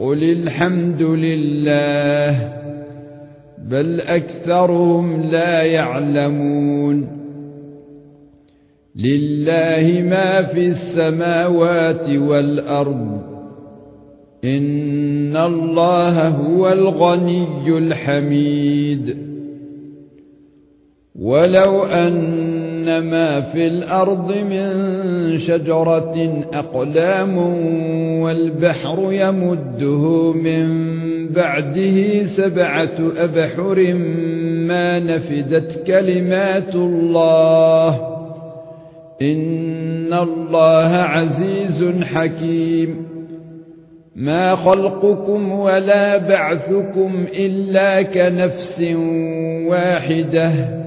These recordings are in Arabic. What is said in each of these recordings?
قل الحمد لله بل اكثرهم لا يعلمون لله ما في السماوات والارض ان الله هو الغني الحميد ولو ان ما في الأرض من شجرة أقلام والبحر يمده من بعده سبعة أبحر ما نفدت كلمات الله. إن الله عزيز حكيم. ما خلقكم ولا بعثكم إلا كنفس واحدة.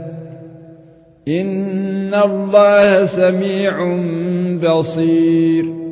ان الله سميع بصير